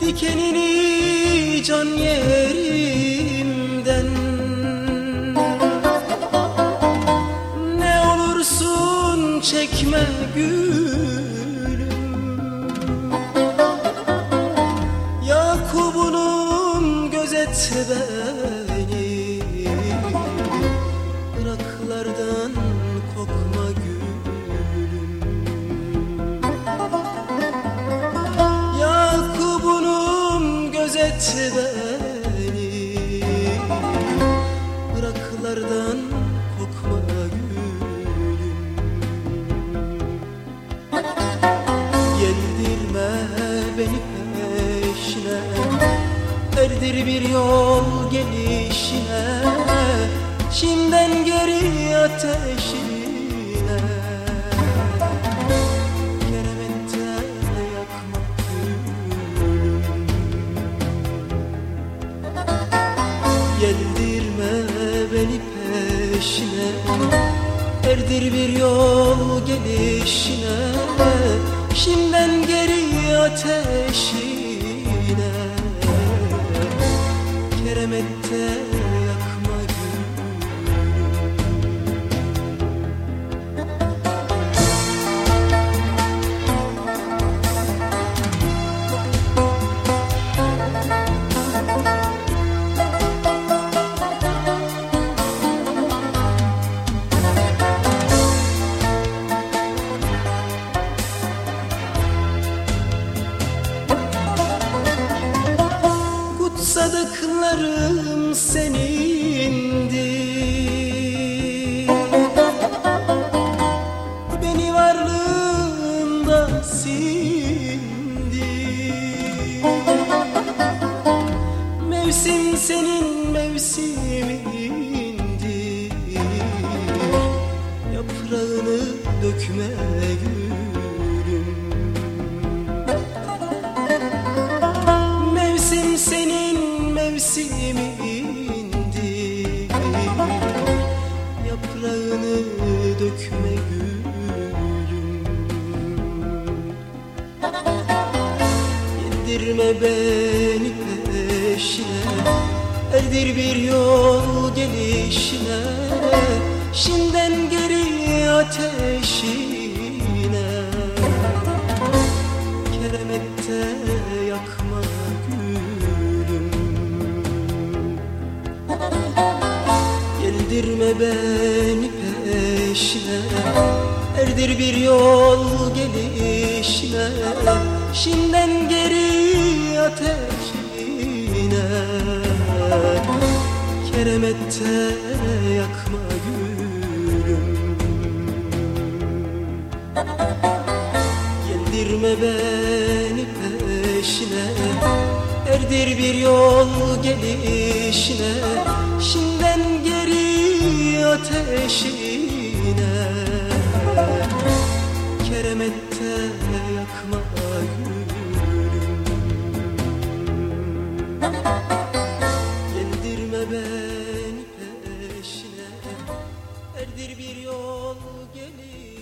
Dikenini can yerimden gülüm. Yakubunum gözet beni. Iraklardan kokma gülüm. Yakubunum gözet beni. Iraklardan beni peşine. Erdir bir yol gelişine. Şimdiden geri ateşine. Keremette yakma gülüm Yendirme beni peşine. Erdir bir yol gelişine Şimdiden geri ateşine Keremette Kutsadıklarım senindi Beni varlığında sindi Mevsim senin mevsimindi Yaprağını dökme gülüm Yaprağını dökme gülüm. Yedirme beni peşine Erdir bir yol gelişine. Şimdiden geri ateşine. Keremette yakma Geldirme beni peşine. Erdir bir yol gelişine. Şimdiden geri ateşine Keremette yakma gülüm. Yendirme beni peşine. Erdir bir yol gelişine. Şimdiden geri ateşine. Keremette yakma gülüm Yendirme beni peşine. Erdir bir yol gelişine